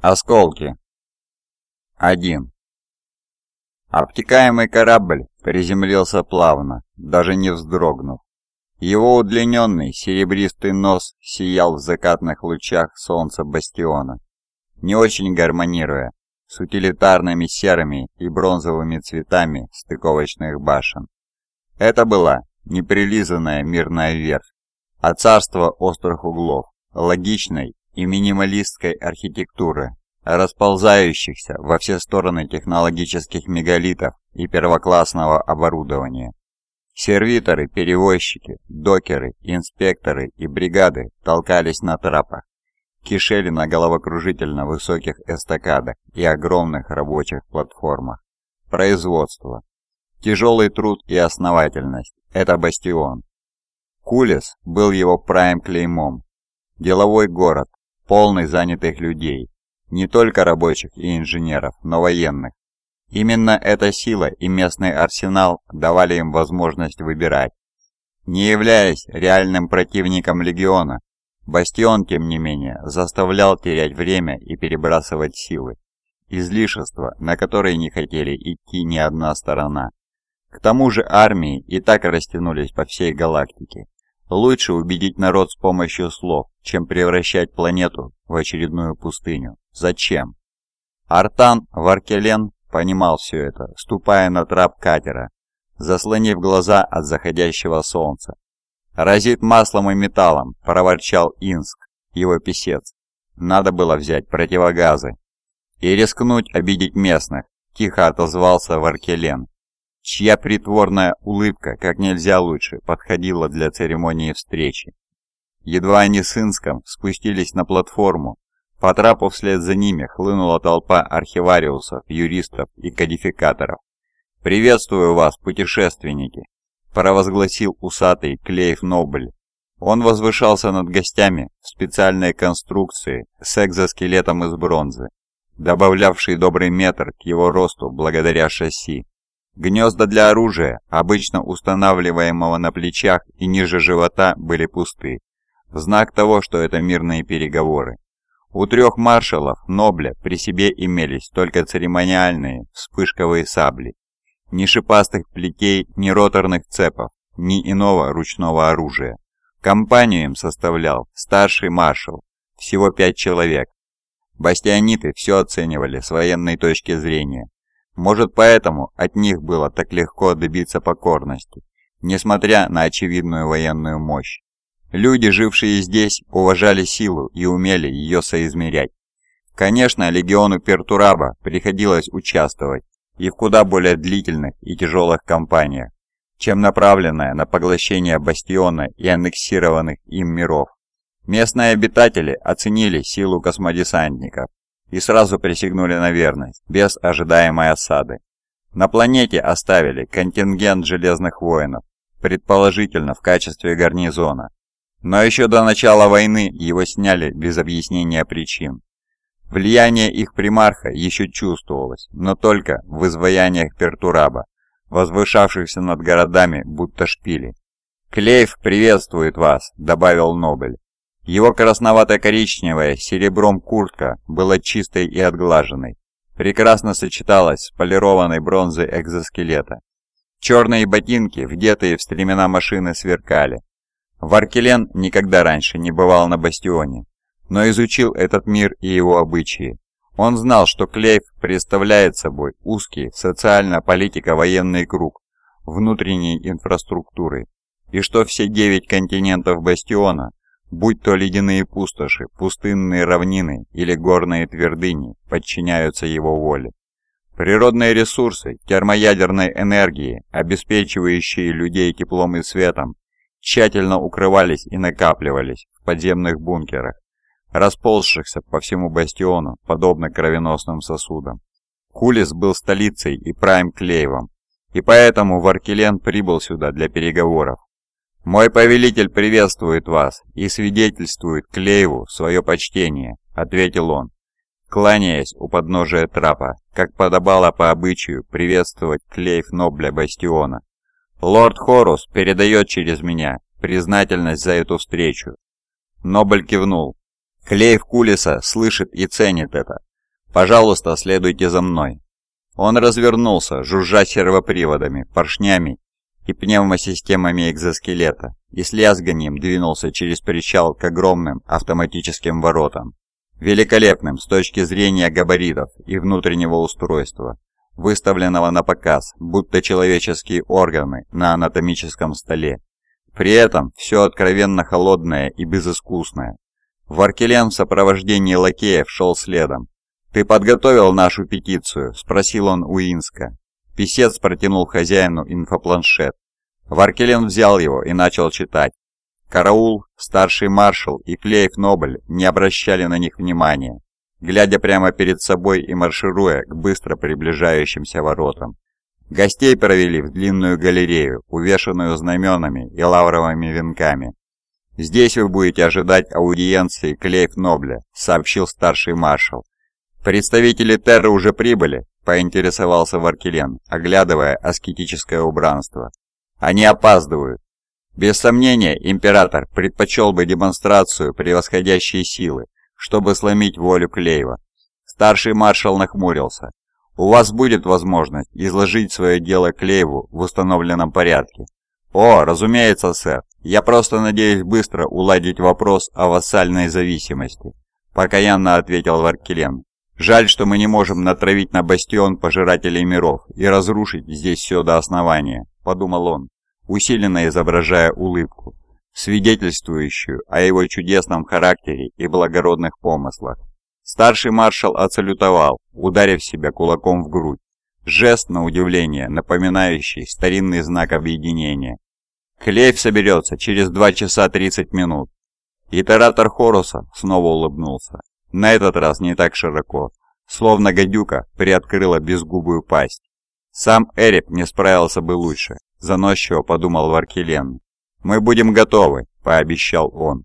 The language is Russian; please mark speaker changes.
Speaker 1: Осколки. 1. Обтекаемый корабль приземлился плавно, даже не вздрогнув. Его удлиненный серебристый нос сиял в закатных лучах солнца бастиона, не очень гармонируя с утилитарными серыми и бронзовыми цветами стыковочных башен. Это была неприлизанная мирная верфь, а царство острых углов, логичной и минималистской архитектуры, расползающихся во все стороны технологических мегалитов и первоклассного оборудования. Сервиторы, перевозчики, докеры, инспекторы и бригады толкались на трапах, кишели на головокружительно высоких эстакадах и огромных рабочих платформах. Производство. Тяжелый труд и основательность – это бастион. Кулис был его прайм-клеймом. Деловой город, полный занятых людей, не только рабочих и инженеров, но военных. Именно эта сила и местный арсенал давали им возможность выбирать. Не являясь реальным противником легиона, Бастион, тем не менее, заставлял терять время и перебрасывать силы. Излишества, на которые не хотели идти ни одна сторона. К тому же армии и так растянулись по всей галактике, Лучше убедить народ с помощью слов, чем превращать планету в очередную пустыню. Зачем? Артан Варкелен понимал все это, ступая на трап катера, заслонив глаза от заходящего солнца. «Разит маслом и металлом», – проворчал Инск, его писец. «Надо было взять противогазы». «И рискнуть обидеть местных», – тихо отозвался Варкелен чья притворная улыбка как нельзя лучше подходила для церемонии встречи. Едва они с Инском спустились на платформу, по трапу вслед за ними хлынула толпа архивариусов, юристов и кодификаторов. «Приветствую вас, путешественники!» – провозгласил усатый Клейф Нобль. Он возвышался над гостями в специальной конструкции с экзоскелетом из бронзы, добавлявший добрый метр к его росту благодаря шасси. Гнезда для оружия, обычно устанавливаемого на плечах и ниже живота, были пусты, в знак того, что это мирные переговоры. У трех маршалов Нобля при себе имелись только церемониальные вспышковые сабли. Ни шипастых плетей, ни роторных цепов, ни иного ручного оружия. Компанию им составлял старший маршал, всего пять человек. Бастиониты все оценивали с военной точки зрения, может поэтому от них было так легко добиться покорности, несмотря на очевидную военную мощь. Люди, жившие здесь, уважали силу и умели ее соизмерять. Конечно, легиону Пертураба приходилось участвовать и в куда более длительных и тяжелых кампаниях, чем направленная на поглощение бастиона и аннексированных им миров. Местные обитатели оценили силу космодесантников и сразу присягнули на верность, без ожидаемой осады. На планете оставили контингент Железных Воинов, предположительно в качестве гарнизона. Но еще до начала войны его сняли без объяснения причин. Влияние их примарха еще чувствовалось, но только в изваяниях Пертураба, возвышавшихся над городами будто шпили. «Клейв приветствует вас», — добавил Нобель. Его красновато-коричневая серебром куртка была чистой и отглаженной, прекрасно сочеталась с полированной бронзой экзоскелета. Черные ботинки, вдетые в стремена машины, сверкали. Варкелен никогда раньше не бывал на бастионе, но изучил этот мир и его обычаи. Он знал, что Клейв представляет собой узкий социально-политико-военный круг внутренней инфраструктуры, и что все девять континентов бастиона Будь то ледяные пустоши, пустынные равнины или горные твердыни, подчиняются его воле. Природные ресурсы термоядерной энергии, обеспечивающие людей теплом и светом, тщательно укрывались и накапливались в подземных бункерах, расползшихся по всему бастиону, подобно кровеносным сосудам. Кулис был столицей и прайм-клеевом, и поэтому Варкелен прибыл сюда для переговоров. «Мой повелитель приветствует вас и свидетельствует Клееву свое почтение», — ответил он, кланяясь у подножия трапа, как подобало по обычаю приветствовать Клейв Нобля Бастиона. «Лорд Хорус передает через меня признательность за эту встречу». Нобль кивнул. Клейв Кулиса слышит и ценит это. Пожалуйста, следуйте за мной». Он развернулся, жужжа сервоприводами, поршнями и пневмосистемами экзоскелета, и с лязганием двинулся через причал к огромным автоматическим воротам. Великолепным с точки зрения габаритов и внутреннего устройства, выставленного на показ, будто человеческие органы на анатомическом столе. При этом все откровенно холодное и безыскусное. Варкелен в сопровождении лакеев шел следом. «Ты подготовил нашу петицию?» – спросил он у Инска. Песец протянул хозяину инфопланшет. Варкелен взял его и начал читать. Караул, старший маршал и Клейф Нобль не обращали на них внимания, глядя прямо перед собой и маршируя к быстро приближающимся воротам. Гостей провели в длинную галерею, увешанную знаменами и лавровыми венками. «Здесь вы будете ожидать аудиенции Клейф Нобля», — сообщил старший маршал. «Представители Терры уже прибыли?» — поинтересовался Варкелен, оглядывая аскетическое убранство. «Они опаздывают. Без сомнения, император предпочел бы демонстрацию превосходящей силы, чтобы сломить волю Клейва». Старший маршал нахмурился. У вас будет возможность изложить свое дело Клейву в установленном порядке. О, разумеется, сэр. Я просто надеюсь быстро уладить вопрос о вассальной зависимости. Покаянно ответил Варкелен. Жаль, что мы не можем натравить на бастион пожирателей миров и разрушить здесь все до основания, подумал он, усиленно изображая улыбку, свидетельствующую о его чудесном характере и благородных помыслах. Старший маршал отсалютовал, ударив себя кулаком в грудь. Жест, на удивление, напоминающий старинный знак объединения. Клейв соберется через 2 часа 30 минут. Итератор Хоруса снова улыбнулся. На этот раз не так широко, словно гадюка приоткрыла безгубую пасть. Сам Эрик не справился бы лучше, заносчиво подумал Варкелен. «Мы будем готовы», — пообещал он.